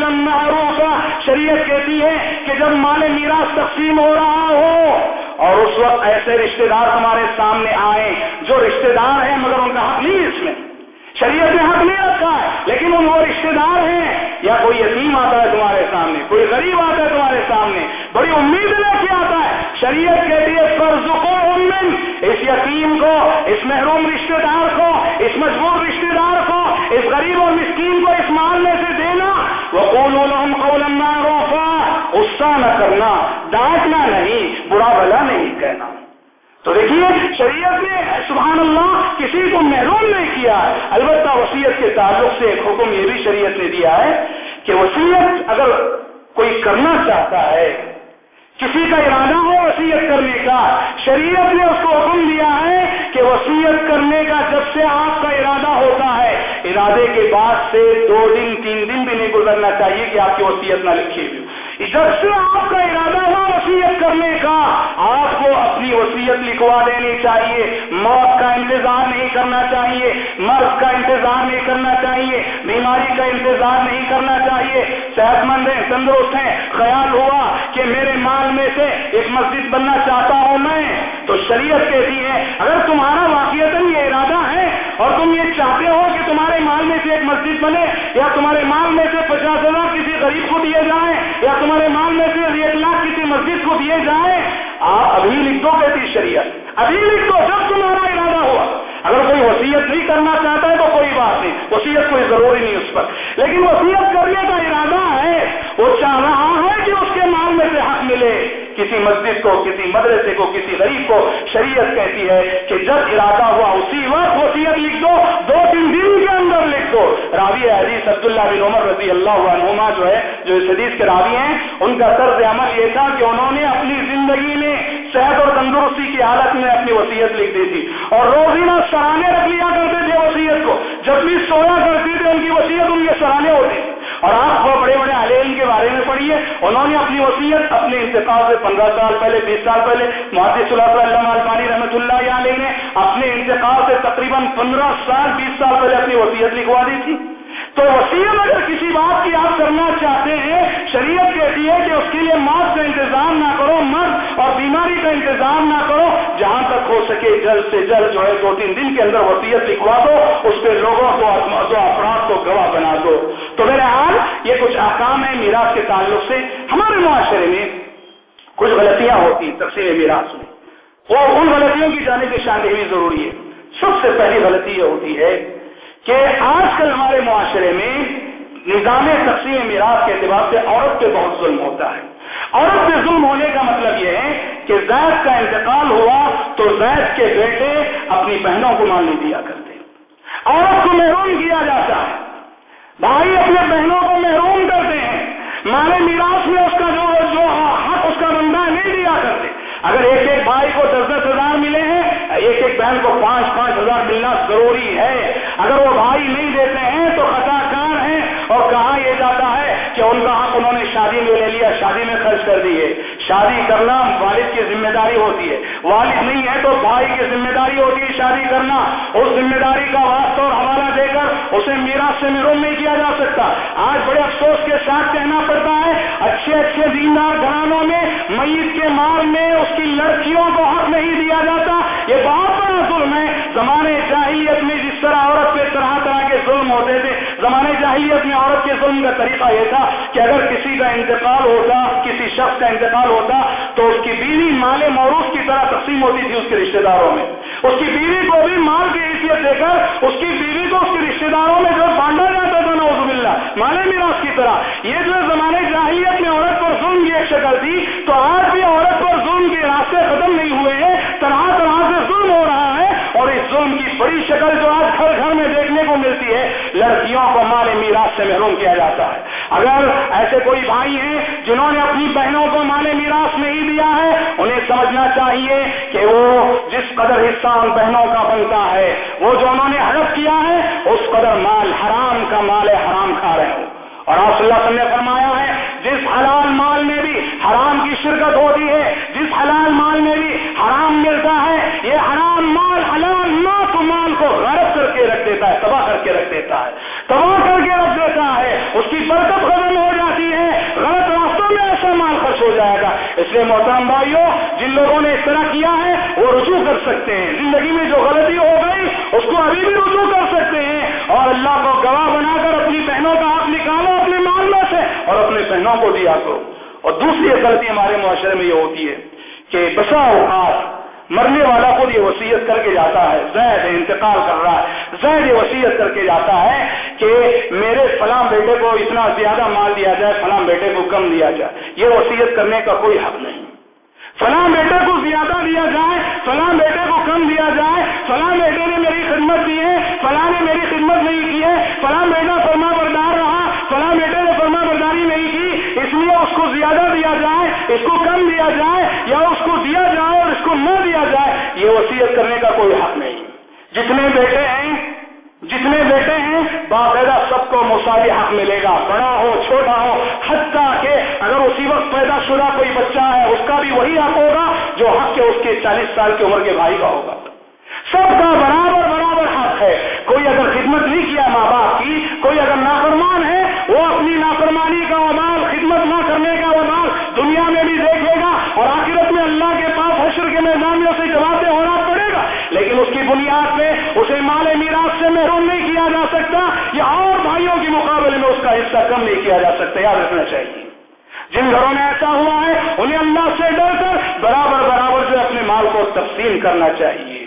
[SPEAKER 2] شریعت کہتی ہے کہ جب مال میراث تقسیم ہو رہا ہو اور اس وقت ایسے رشتہ دار تمہارے سامنے آئے جو رشتہ دار ہیں مگر ان کا حق نہیں اس میں۔ شریعت نے حق نہیں رکھا ہے، لیکن ان وہ رشتے دار ہیں۔ یا کوئی یتیم آتا ہے تمہارے سامنے، کوئی غریب آتا ہے تمہارے سامنے، بڑی امید لے کے آتا ہے۔ شریعت کے لیے فرض کو امن اس یتیم کو، اس محروم رشتے دار کو، اس مجبور رشتے دار کو، اس غریب اور مسکین کو اس مال میں سے وقولوا لهم قولا معروفا غصہ نہ کرنا، ڈانٹنا نہیں، برا بھلا نہیں کہنا۔ تو دیکھیے، شریعت نے سبحان اللہ کسی کو محروم نہیں کیا البتہ وسیعت کے تعلق سے ایک حکم یہ بھی شریعت نے دیا ہے کہ وسیعت اگر کوئی کرنا چاہتا ہے کسی کا ارادہ ہو وسیعت کرنے کا۔ شریعت نے اس کو حکم دیا ہے کہ وسیعت کرنے کا جب سے آپ کا ارادہ ہوتا ہے، ارادے کے بعد سے دو دن، تین دن بھی نہیں گزرنا چاہیے کہ آپ کی وسیعت نہ لکھی ہوئی جب سے آپ کا ارادہ ہو وسیعت کرنے کا، آپ کو اپنی وسیعت لکھوا دینی چاہیے، موت کا انتظار نہیں کرنا چاہیے، مرض کا انتظار نہیں کرنا چاہیے، بیماری کا انتظار نہیں کرنا چاہیے۔ صحت مند ہیں، تندرست ہیں، خیال ہوا کہ میرے مال میں سے ایک مسجد بننا چاہتا ہوں میں، تو شریعت کہتی ہے، اگر تمہارا واقعات یہ ارادہ ہے اور تم یہ چاہتے ہو کہ تمہارے سے ایک مسجد بنے، یا تمہارے مال میں سے پچاس ہزار کسی غریب کو دیے جائیں، یا تمہارے مال میں سے ایک لاکھ کسی مسجد کو دیے جائیں، آپ ابھی لکھ دو کہتی شریعت، ابھی لکھ دو جب تمہارا ارادہ ہوا۔ اگر کوئی وسیعت نہیں کرنا چاہتا ہے تو کوئی بات نہیں وسیعت کوئی ضروری نہیں اس پر۔ لیکن وسیعت کرنے کا ارادہ ہے، وہ چاہ رہا ہے کہ اس کے مال میں سے حق ملے۔ کسی مسجد کو، کسی مدرسے کو، کسی غریب کو شریعت کہتی ہے کہ جب ارادہ ہوا اسی وقت وسیعت لکھ دو دو تین دن کے اندر لکھ دو۔ راوی حدیث عبداللہ بن عمر رضی اللہ عنہما جو ہے، جو اس حدیث کے راوی ہیں، ان کا طرز عمل یہ تھا کہ انہوں نے اپنی زندگی میں صحت اور تندرستی کی حالت میں اپنی وسیعت لکھ دی تھی اور روزینہ سرانے رکھ لیا کرتے تھے وسیعت کو۔ جب بھی سویا کرتی تھی ان کی وسیعت ان کے سرانے ہوتی۔ اور آپ کو بڑے بڑے عالم کے بارے میں پڑھیے۔ انہوں نے اپنی وسیعت اپنے انتقال سے پندرہ سال پہلے، بیس سال پہلے، محدث صلی اللہ علیہ رحمۃ اللہ علیہ نے اپنے انتقال سے تقریباً پندرہ سال، بیس سال پہلے اپنی وسیعت لکھوا دی تھی۔ تو وسیعت اگر کسی بات کی آپ کرنا چاہتے ہیں، شریعت کہتی ہے کہ اس کے لیے موت کا انتظام نہ کرو مرد اور بیماری کا انتظام نہ کرو، جہاں تک ہو سکے جلد سے جلد جو ہے دو تین دن کے اندر وسیعت لکھوا دو، اس پہ لوگوں کو دو افراد کو گواہ بنا دو۔ تو میرے حال یہ کچھ احکام ہیں میراث کے تعلق سے۔ ہمارے معاشرے میں کچھ غلطیاں ہوتی تقسیم میراث میں۔ وہ ان غلطیوں کی جانے کی شاندہی ضروری ہے۔ سب سے پہلی غلطی یہ ہوتی ہے کہ آج کل ہمارے معاشرے میں نظام تقسیم میراث کے اعتبار سے عورت پہ بہت ظلم ہوتا ہے۔ عورت پہ ظلم ہونے کا مطلب یہ ہے کہ زید کا انتقال ہوا تو زید کے بیٹے اپنی بہنوں کو مان نہیں دیا کرتے۔ عورت کو محروم کیا جاتا ہے۔ بھائی اپنے بہنوں کو محروم کرتے ہیں۔ مارے میراث میں اس کا جو جو حق اس کا بندہ نہیں دیا کرتے۔ اگر ایک ایک بھائی کو دس دس ہزار ملے ہیں، ایک ایک بہن کو پانچ پانچ ہزار ملنا ضروری ہے۔ اگر وہ بھائی نہیں دیتے ہیں تو خطا کار ہیں اور کہا یہ جاتا ہے کہ ان کا حق انہوں نے شادی میں لے لیا شادی میں خرچ کر دیے شادی کرنا والد کی ذمہ داری ہوتی ہے۔ والد نہیں ہے تو بھائی کی ذمہ داری ہوتی ہے شادی کرنا۔ اس ذمہ داری کا واسطہ اور حوالہ دے کر اسے میرا سے محروم نہیں کیا جا سکتا۔ آج بڑے افسوس کے ساتھ کہنا پڑتا ہے، اچھے اچھے دیندار گھرانوں میں، میت کے مال میں اس کی لڑکیوں کو حق نہیں دیا جاتا۔ یہ بہت بڑا ظلم ہے۔ زمانے جاہلیت میں جس طرح عورت پہ طرح طرح کے ظلم ہوتے تھے، زمانے جاہلیت میں عورت کے ظلم کا طریقہ یہ تھا کہ اگر کسی کا انتقال ہوتا، کسی شخص کا انتقال ہوتا، تو اس کی بیوی مال معروف کی طرح تقسیم ہوتی تھی اس کے رشتے داروں میں۔ اس کی بیوی کو بھی مال کی حیثیت دے کر، اس کی بیوی کو اس کے رشتے داروں میں جو بانٹا جاتا تھا نوزب اللہ مالے میراث کی طرح۔ یہ جو زمانے جاہلیت میں عورت پر ظلم کی ایک شکل تھی، تو آج بھی عورت پر ظلم کے راستے ختم نہیں ہوئے ہیں طرح طرح سے ظلم ہو رہا ہے اور اس ظلم کی بڑی شکل جو آج گھر گھر میں دیکھنے کو ملتی ہے، لڑکیوں کو مال میراث سے محروم کیا جاتا ہے۔ اگر ایسے کوئی بھائی ہیں جنہوں نے اپنی بہنوں کو مال میراث نہیں دیا ہے، انہیں سمجھنا چاہیے کہ وہ جس قدر حصہ ان بہنوں کا بنتا ہے، وہ جو انہوں نے حرف کیا ہے، اس قدر مال حرام کا مال حرام کھا رہے ہوں۔ اور آپ صلی اللہ علیہ وسلم نے فرمایا ہے، جس حلال مال میں بھی حرام کی شرکت ہوتی ہے جس حلال مال میں بھی حرام ملتا ہے یہ حرام مال حلال ناک مال کو غرب کر کے رکھ دیتا ہے تباہ کر کے رکھ دیتا ہے تباہ کر کے رکھ دیتا ہے اس کی برکت ختم ہو جاتی ہے غلط راستوں میں ایسا مال خرچ ہو جائے گا اس لیے محترم بھائیوں جن لوگوں نے اس طرح کیا ہے، وہ رجوع کر سکتے ہیں۔ زندگی میں جو غلطی ہو گئی، اس کو ابھی بھی رجوع کر سکتے ہیں۔ اور اللہ کو گواہ بنا کر اپنی بہنوں کا حق نکالو، اپنے معاملہ سے، اور اپنے بہنوں کو دیا کرو اور دوسری غلطی ہمارے معاشرے میں یہ ہوتی ہے کہ بسا اوقات مرنے والا خود یہ وسیعت کر کے جاتا ہے، زید انتقال کر رہا ہے۔ زید یہ وسیعت کر کے جاتا ہے کہ میرے فلاں بیٹے کو اتنا زیادہ مال دیا جائے، فلاں بیٹے کو کم دیا جائے۔ یہ وسیعت کرنے کا کوئی حق نہیں۔ فلاں بیٹے کو زیادہ دیا جائے، فلاں بیٹے کو کم دیا جائے۔ فلاں بیٹے نے میری خدمت دی ہے، فلاں نے میری خدمت نہیں کی ہے۔ فلاں بیٹا فرما بردار رہا، فلاں بیٹے نے فرما برداری نہیں کی۔ اس لیے اس کو زیادہ دیا جائے، اس کو کم دیا جائے یا اس کو دیا جائے اور اس کو نہ دیا جائے، یہ وصیت کرنے کا کوئی حق نہیں۔ جتنے بیٹے ہیں، جتنے بیٹے ہیں، باقاعدہ سب کو مساوی حق ملے گا۔ بڑا ہو، چھوٹا ہو، حتیٰ کہ اگر اسی وقت پیدا شدہ کوئی بچہ ہے، اس کا بھی وہی حق ہوگا جو حق کے اس کے چالیس سال کی عمر کے بھائی کا ہوگا۔ سب کا برابر برابر حق ہے۔ کوئی اگر خدمت نہیں کیا ماں باپ کی، کوئی اگر نافرمان ہے، وہ اپنی نافرمانی کا وبال خدمت نہ کرنے کا وبال دنیا میں بھی دیکھے گا اور آخرت میں اللہ کے پاس حشر کے میدان میں اسے جواب لیکن اس کی بنیاد پہ اسے مال میراث سے محروم نہیں کیا جا سکتا، یا اور بھائیوں کے مقابلے میں اس کا حصہ کم نہیں کیا جا سکتا، یاد رکھنا چاہیے۔ جن گھروں میں ایسا ہوا ہے، انہیں اللہ سے ڈر کر برابر برابر سے اپنے مال کو تقسیم کرنا چاہیے۔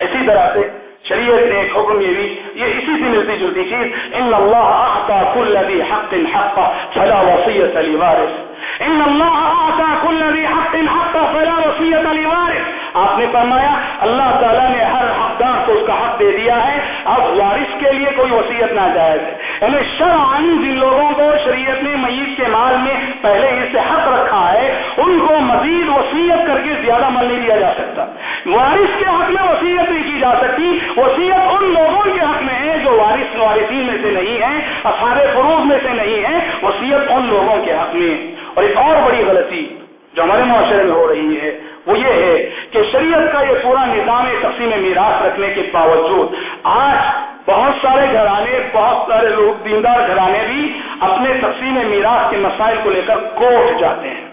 [SPEAKER 2] اسی طرح سے شریعت نے ایک حکم یہ بھی، یہ اسی سے ملتی جلتی چیز، ان اللہ اعطا كل حق حق فلا وصیت لوارث. ان اللہ اعطا كل ذي حق حق فلا وصیت لوارث۔ آپ نے فرمایا، اللہ تعالیٰ نے ہر حقدار کو اس کا حق دے دیا ہے۔ اب وارث کے لیے کوئی وصیت نہ جائز ہے۔ یعنی شرعن جن لوگوں کو شریعت نے میت کے مال میں پہلے اس سے حق رکھا ہے، ان کو مزید وصیت کر کے زیادہ مال نہیں دیا جا سکتا۔ وارث کے حق میں وصیت نہیں کی جا سکتی۔ وصیت ان لوگوں کے حق میں ہے جو وارث وارثین میں سے نہیں ہیں افار فروغ میں سے نہیں ہیں۔ وصیت ان لوگوں کے حق میں۔ اور ایک اور بڑی غلطی جو ہمارے معاشرے میں ہو رہی ہے، وہ یہ ہے کہ شریعت کا یہ پورا نظام تقسیم میراث رکھنے کے باوجود آج بہت سارے گھرانے، بہت سارے لوگ دیندار گھرانے بھی اپنے تقسیم میراث کے مسائل کو لے کر کوٹ جاتے ہیں،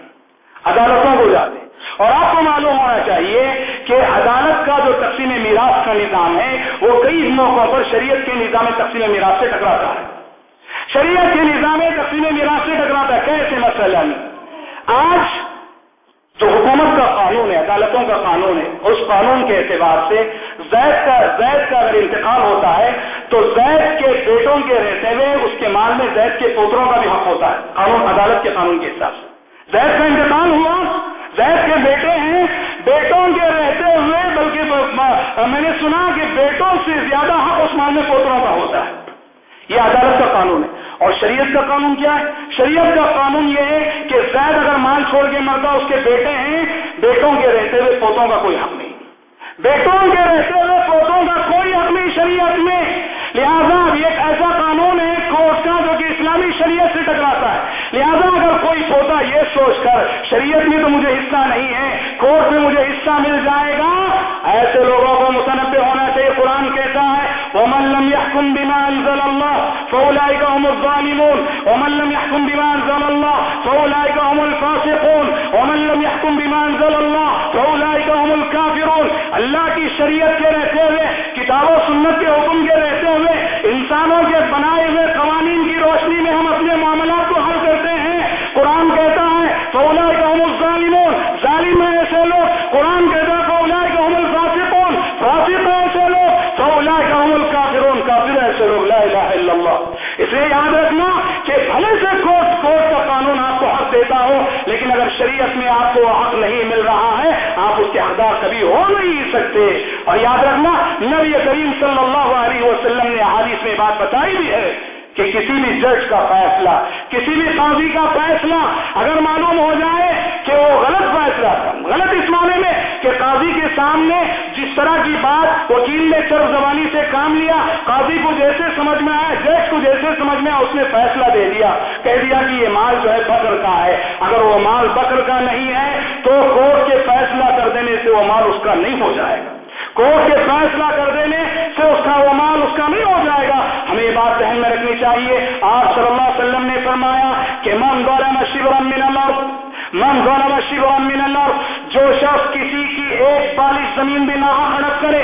[SPEAKER 2] عدالتوں کو جاتے ہیں۔ اور آپ کو معلوم ہونا چاہیے کہ عدالت کا جو تقسیم میراث کا نظام ہے، وہ کئی موقعوں پر شریعت کے نظام تقسیم میراث سے ٹکراتا ہے۔ شریعت کے نظام تقسیم میراث سے ٹکراتا ہے۔ کیسے مسئلہ نہیں آج جو حکومت کا قانون ہے، عدالتوں کا قانون ہے، اس قانون کے اعتبار سے زید کا زید کا اگر انتقال ہوتا ہے، تو زید کے بیٹوں کے رہتے ہوئے اس کے مال میں زید کے پوتروں کا بھی حق ہوتا ہے۔ قانون عدالت کے قانون کے حساب سے۔ زید کا انتقال ہوا۔ زید کے بیٹے ہیں۔ بیٹوں کے رہتے ہوئے، بلکہ میں نے سنا کہ بیٹوں سے زیادہ حق اس مال میں پوتروں کا ہوتا ہے۔ یہ عدالت کا قانون ہے۔ اور شریعت کا قانون کیا ہے؟ شریعت کا قانون یہ ہے کہ زید اگر مال چھوڑ کے مرتا اس کے بیٹے ہیں، بیٹوں کے رہتے ہوئے پوتوں کا کوئی حق نہیں۔ بیٹوں کے رہتے ہوئے پوتوں کا کوئی حق نہیں شریعت میں۔ لہذا ایک ایسا قانون ہے، کورٹ کا، جو کہ اسلامی شریعت سے ٹکراتا ہے۔ لہذا اگر کوئی پوتا یہ سوچ کر، شریعت میں تو مجھے حصہ نہیں ہے، کورٹ میں مجھے حصہ مل جائے گا۔ ایسے لوگوں کو متنوع ہونا چاہیے قرآن کہتا ہے ومن لم يحكم بما انزل الله فاولئك هم الظالمون ومن لم يحكم بما انزل الله فاولئك هم الفاسقون ومن لم يحكم بما انزل الله فاولئك هم الكافرون اللہ کی شریعت کے رہتے ہوئے، کتاب و سنت کے حکم کے رہتے ہوئے، انسانوں کے بنائے ہوئے قوانین کی روشنی میں ہم اپنے معاملے کو حل کرتے ہیں قرآن کہتا ہے فاولئك هم الظالمون ظالم ایسے لوگ قرآن کہتا ہے فاولئك هم الفاسقون فاسق ایسے لوگ فاولئك هم الكافرون کافر ایسے لوگ لا الہ الا اللہ اس لیے یاد رکھنا کہ بھلے سے کوٹ کوٹ کا قانون آپ کو حق دیتا ہو، لیکن اگر شریعت میں آپ کو حق نہیں مل رہا ہے، آپ اس کے حقدار کبھی ہو نہیں سکتے۔ اور یاد رکھنا، نبی کریم صلی اللہ علیہ وسلم نے حادث میں بات بتائی بھی ہے کہ کسی بھی جج کا فیصلہ، کسی بھی قاضی کا فیصلہ اگر معلوم ہو جائے کہ وہ غلط فیصلہ غلط اس معنی میں کہ قاضی کے سامنے طرح کی بات وکیل نے چر زبانی سے کام لیا، قاضی کو جیسے سمجھ میں آیا، جج کو جیسے سمجھ میں آیا، اس نے فیصلہ دے دیا، کہہ دیا کہ یہ مال جو ہے بکر کا ہے۔ اگر وہ مال بکر کا نہیں ہے، تو کورٹ کے فیصلہ کر دینے سے وہ مال اس کا نہیں ہو جائے گا۔ کورٹ کے فیصلہ کر دینے سے اس کا وہ مال اس کا نہیں ہو جائے گا۔ ہمیں یہ بات ذہن میں رکھنی چاہیے۔ آپ صلی اللہ علیہ وسلم نے فرمایا کہ من غلام شیورم من الارض من غلام شیورم من الارض جو شخص کسی کی ایک بالش زمین بھی نہ ہڑپ کرے،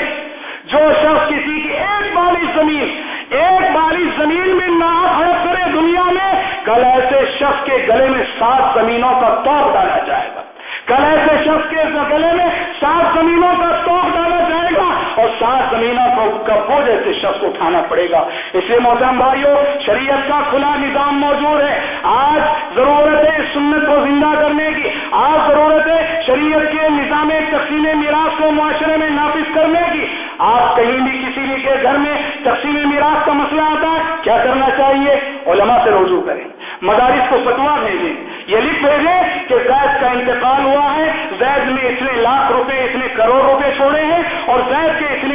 [SPEAKER 2] جو شخص کسی کی ایک بالش زمین، ایک بالش زمین میں نہ ہڑپ کرے دنیا میں، کل ایسے شخص کے گلے میں سات زمینوں کا توپ ڈالا جائے گا۔ کل ایسے شخص کے گلے میں سات زمینوں کا توپ ڈالا جائے گا اور سات زمینوں کو کا بوجھ ایسے شخص کو اٹھانا پڑے گا۔ اس لیے محترم بھائیوں شریعت کا کھلا نظام موجود ہے۔ آج ضرورت ہے سنت کو زندہ کرنے کی، آج ضرورت ہے شریعت کے نظام تقسیم میراث کو معاشرے میں نافذ کرنے کی۔ آپ کہیں بھی کسی بھی کے گھر میں تقسیم میراث کا مسئلہ آتا ہے، کیا کرنا چاہیے؟ علماء سے رجوع کریں۔ مدارس کو فتوا بھیجیں۔ یہ لکھ بھیجیں کہ زید کا انتقال ہوا ہے۔ زید نے اتنے لاکھ روپے، اتنے کروڑ روپے چھوڑے ہیں اور زید کے اتنے اتنے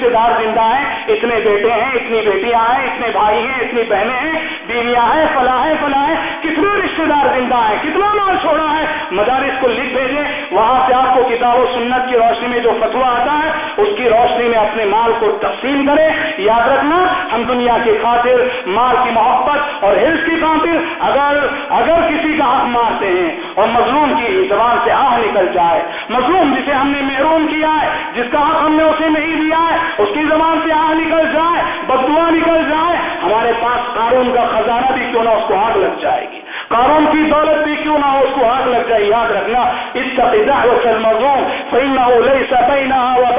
[SPEAKER 2] رشتے دار زندہ ہیں، اتنے بیٹے ہیں، اتنی بیٹیاں ہیں، اتنے بھائی ہیں، اتنی بہنیں ہیں، بیویاں ہیں، فلاں ہیں فلاں ہیں، کتنے رشتے دار زندہ ہیں، کتنا مال چھوڑا ہے؟ مدارس کو لکھ بھیجیں، وہاں سے آپ کو کتاب و سنت کی روشنی میں جو فتوا آتا ہے، اس کی روشنی میں اپنے مال کو تقسیم کریں۔ یاد رکھنا، ہم دنیا کی خاطر، مال کی محبت اور ہلس کی خاطر، اگر اگر کسی کا حق مارتے ہیں اور مظلوم کی زبان سے آہ نکل جائے، مظلوم جسے ہم نے محروم کیا ہے، جس کا حق ہم نے اسے نہیں دیا ہے اس کی زبان سے آہ نکل جائے بدوا نکل جائے، ہمارے پاس قانون کا خزانہ بھی کیوں نہ اس کو آگ لگ جائے گی؟ قانون کی دولت بھی کیوں نہ ہو اس کو آگ لگ جائے؟ یاد رکھنا اس کا مظلوم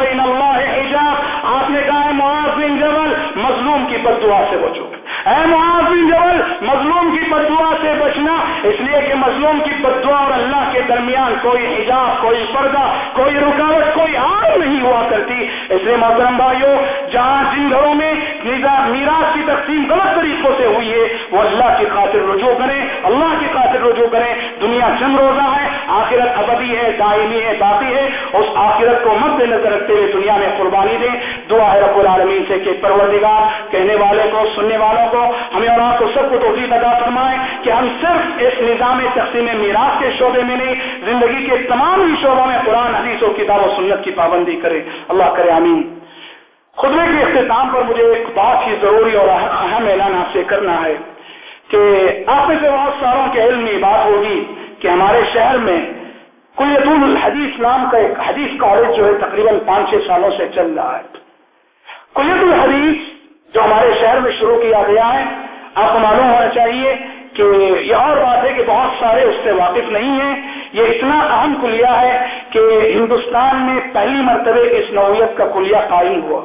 [SPEAKER 2] بین اللہ حجاب۔ آپ نے کہا ہے، معاذ بن جبل مظلوم کی بدعا سے بچو۔ اے معاذ بن جبل، مظلوم کی بدعا سے بچنا۔ اس لیے کہ مظلوم کی بدعا اور اللہ کے درمیان کوئی حجاب، کوئی پردہ، کوئی رکاوٹ ہوا اس لیے محترم بھائیوں جہاں جن گھروں میں میراث کی تقسیم غلط طریقوں سے ہوئی ہے، وہ اللہ کی خاطر رجوع کریں، اللہ کی خاطر رجوع کریں۔ دنیا چند روزہ ہے، آخرت ابدی ہے، دائمی ہے، باقی ہے، اس آخرت کو مد نظر رکھتے ہوئے دنیا میں قربانی دیں۔ دعا ہے رب العالمین سے کہ پروردگار، کہنے والے کو، سننے والوں کو ہمیں اور آپ کو سب کو توفیق ادا فرمائے کہ ہم صرف اس نظام تقسیم میراث کے شعبے میں نہیں، زندگی کے تمام ہی شعبوں میں قرآن حدیث و کتاب و سنت کی پابندی کرے۔ اللہ کرے امین خطبے کے اختتام پر مجھے ایک بہت ہی ضروری اور اہم اعلان آپ سے کرنا ہے کہ آپ میں سے بہت ساروں کے علم میں بات ہوگی کہ ہمارے شہر میں کلیت الحدیث نام کا ایک حدیث کالج جو ہے تقریباً پانچ چھ سالوں سے چل رہا ہے۔ کلیت الحدیث جو ہمارے شہر میں شروع کیا گیا ہے، آپ کو معلوم ہونا چاہیے کہ یہ اور بات ہے کہ بہت سارے اس سے واقف نہیں ہیں۔ یہ اتنا اہم کلیہ ہے کہ ہندوستان میں پہلی مرتبہ اس نوعیت کا کلیہ قائم ہوا۔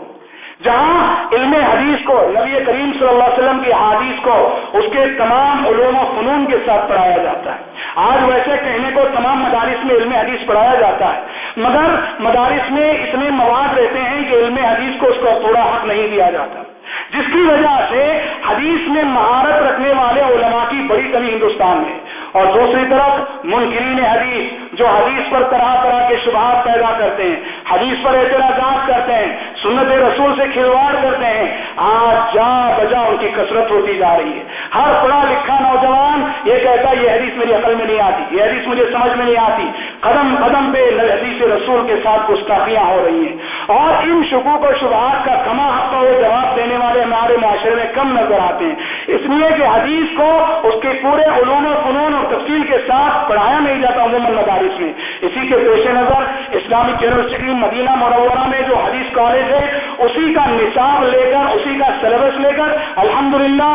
[SPEAKER 2] جہاں علم حدیث کو، نبی کریم صلی اللہ علیہ وسلم کی حادیث کو اس کے تمام علوم و فنون کے ساتھ پڑھایا جاتا ہے۔ آج ویسے کہنے کو تمام مدارس میں علم حدیث پڑھایا جاتا ہے۔ مگر مدارس میں اتنے مواد رہتے ہیں کہ علم حدیث کو اس کا تھوڑا حق نہیں دیا جاتا۔ جس کی وجہ سے حدیث میں مہارت رکھنے والے علماء کی بڑی کمی ہندوستان میں اور دوسری طرف منکرین حدیث جو حدیث پر طرح طرح کے شبہات پیدا کرتے ہیں، حدیث پر اعتراضات کرتے ہیں، سنت رسول سے کھلواڑ کرتے ہیں، آج جا بجا ان کی کثرت ہوتی جا رہی ہے۔ ہر پڑھا لکھا نوجوان یہ کہتا ہے، یہ حدیث میری عقل میں نہیں آتی، یہ حدیث مجھے سمجھ میں نہیں آتی۔ قدم قدم پہ حدیث رسول کے ساتھ گستاخیاں ہو رہی ہیں۔ اور ان شکوک و شبہات کا کما حق و جواب دینے والے ہمارے معاشرے میں کم نظر آتے ہیں۔ اس لیے کہ حدیث کو اس کے پورے علوم و فنون اور تفصیل کے ساتھ پڑھایا نہیں جاتا، عموماً مدارس میں۔ اسی کے پیش نظر اسلامک یونیورسٹی مدینہ مرورہ میں جو حدیث کالج ہے، اسی کا نصاب لے کر، اسی کا سلیبس لے کر، الحمدللہ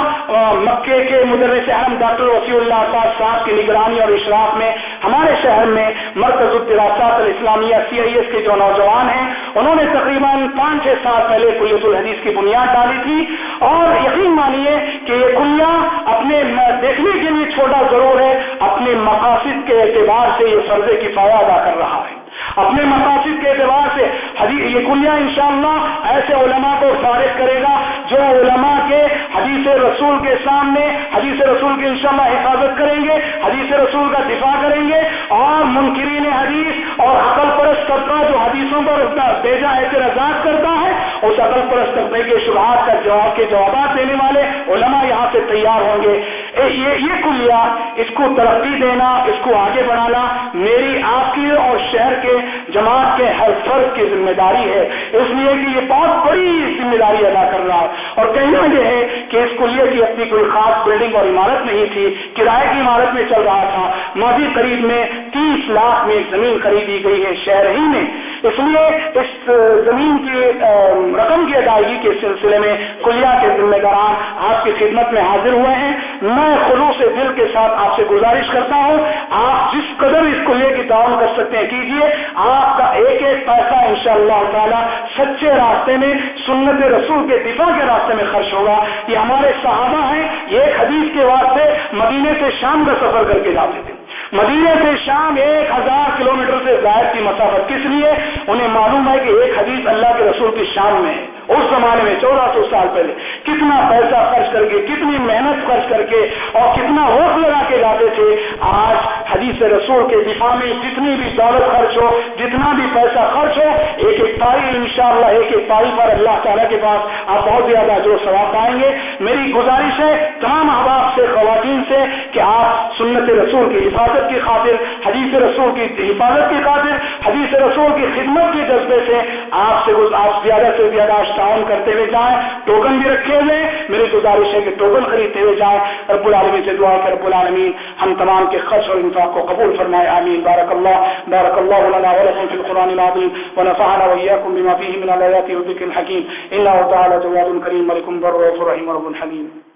[SPEAKER 2] مکے کے مدرس احمد ڈاکٹر وسیع اللہ صاحب کی نگرانی اور اشراف میں، ہمارے شہر میں مرکز الدراسات الاسلامیہ سی آئی ایس کے جو نوجوان ہیں، انہوں نے تقریباً پانچ چھ سال پہلے کلیت الحدیث کی بنیاد ڈالی تھی۔ اور یقین مانیے کہ یہ کلیا اپنے دیکھنے کے لیے چھوٹا ضرور ہے، اپنے مقاصد کے اعتبار سے یہ فرض کی فائدہ ادا کر رہا ہے۔ اپنے مقاصد کے اعتبار سے حدیث یہ کلیا انشاءاللہ ایسے علماء کو فارغ کرے گا جو علماء کے حدیث رسول کے سامنے حدیث رسول کی انشاءاللہ حفاظت کریں گے، حدیث رسول کا دفاع کریں گے اور منکرین حدیث اور عقل پرست طبقہ جو حدیثوں پر بیجا اعتراضات کرتا ہے، اس عقل پرست طبقے کے شبہات کا جواب کے جوابات دینے والے علماء یہاں سے تیار ہوں گے۔ یہ کلیا اس کو ترقی دینا، اس کو آگے بڑھانا، میری آپ کی اور شہر کے جماعت کے ہر فرد کی ذمہ داری ہے۔ اس لیے کہ یہ بہت بڑی ذمہ داری ادا کر رہا ہے۔ اور کہنا یہ ہے کہ اس کلیے کی اپنی کوئی خاص بلڈنگ اور عمارت نہیں تھی کرائے کی عمارت میں چل رہا تھا۔ ماضی قریب میں تیس لاکھ میں زمین خریدی گئی ہے شہر ہی میں۔ اس لیے اس زمین کی رقم کی ادائیگی کے سلسلے میں کلیا کے ذمہ داران آپ کی خدمت میں حاضر ہوئے ہیں۔ میں خلوص دل کے ساتھ آپ سے گزارش کرتا ہوں، آپ جس قدر اس کلیے کی تعاون کر سکتے ہیں کیجیے آپ کا ایک ایک پیسہ ان شاء اللہ سچے راستے میں، سنت رسول کے دفاع کے راستے میں خرچ ہوگا۔ یہ ہمارے صحابہ ہیں ایک حدیث کے واسطے مدینے سے شام کا سفر کر کے جاتے تھے۔ مدینے سے شام ایک ہزار کلو میٹر سے زائد کی مسافت کس لیے؟ انہیں معلوم ہے کہ ایک حدیث اللہ کے رسول کی شام میں ہے۔ اس زمانے میں، چودہ سو سال پہلے۔ کتنا پیسہ خرچ کر کے، کتنی محنت خرچ کر کے اور کتنا وقت لگا کے جاتے تھے، آج حدیث رسول کے دفاع میں جتنی بھی دولت خرچ ہو، جتنا بھی پیسہ خرچ ہو، ایک ایک پائی انشاءاللہ، ایک ایک پائی پر اللہ تعالیٰ کے پاس آپ بہت زیادہ جو ثواب پائیں گے۔ میری گزارش ہے، تمام احباب سے، خواتین سے، کہ آپ سنت رسول کی حفاظت کی خاطر، حدیث رسول کی حفاظت کی خاطر، حدیث رسول کی خدمت کے جذبے سے آپ سے آپ زیادہ سے زیادہ تعاون کرتے ہوئے جائیں، ٹوکن بھی رکھے ہوئے میری گزارش ہے کہ ٹوکن خریدتے ہوئے جائیں رب العالمین سے دعا کہ رب العالمین ہم تمام کے خرچ اور انفاق کو قبول فرمائے۔ آمین۔ بارک اللہ بارک اللہ لنا ولکم فی القرآن العظیم۔ ونفعنا وإياكم بما فيه من الآيات والذكر الحكيم إنه تعالى جواد كريم ملك بر رحيم رب حليم